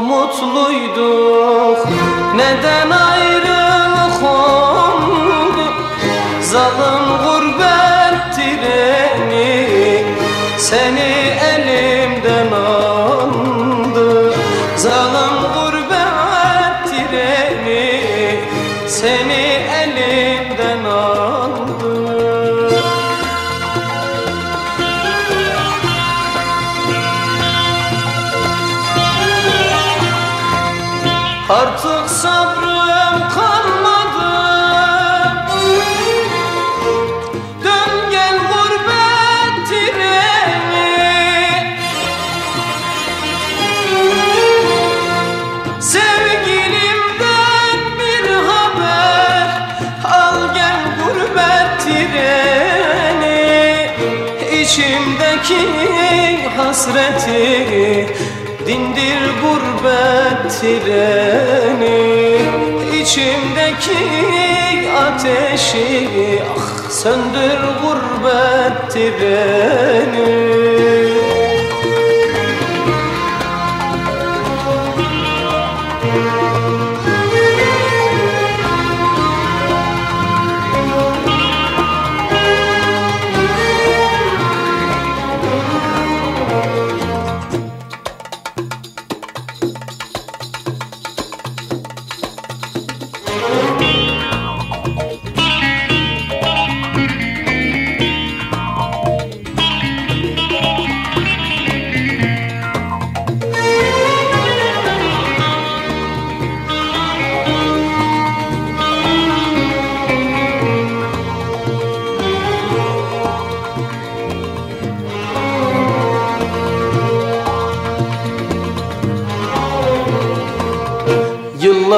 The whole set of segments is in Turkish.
mutluyduk. Neden ayrılık oldu? Zalim gurbet treni Seni elimden aldı. Zalim gurbet treni Seni elimden Artık sabrım kalmadı. Dön gel gurbet treni Sevgilimden bir haber. Al gel gurbet treni İçimdeki hasreti Dindir gurbet treni İçimdeki ateşi Ah söndür gurbet treni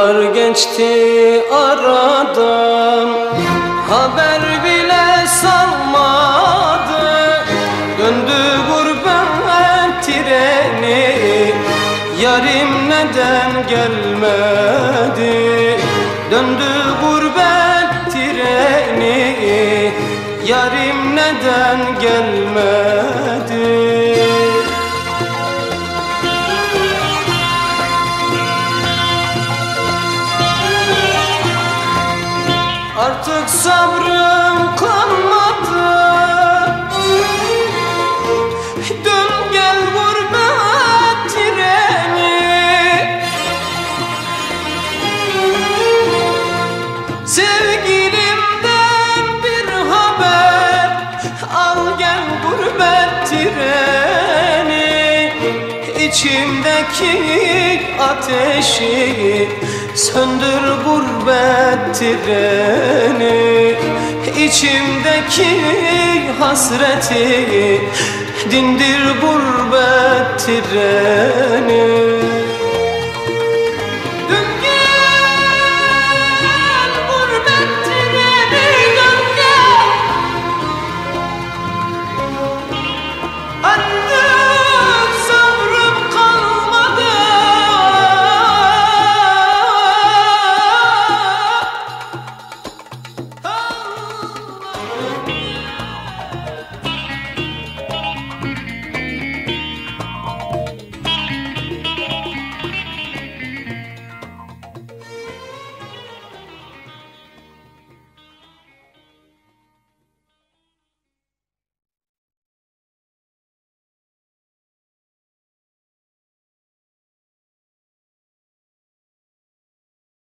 Yıllar geçti aradan. Haber bile salmadı. Döndü gurbet treni. Yarim neden gelmedi? Döndü gurbet treni. Yarim neden gelmedi Artık sabrım kalmadı. Dön gel gurbet treni. Sevgilimden bir haber. Al gel gurbet treni. İçimdeki ateşi Söndür gurbet treni İçimdeki hasreti. Dindir gurbet treni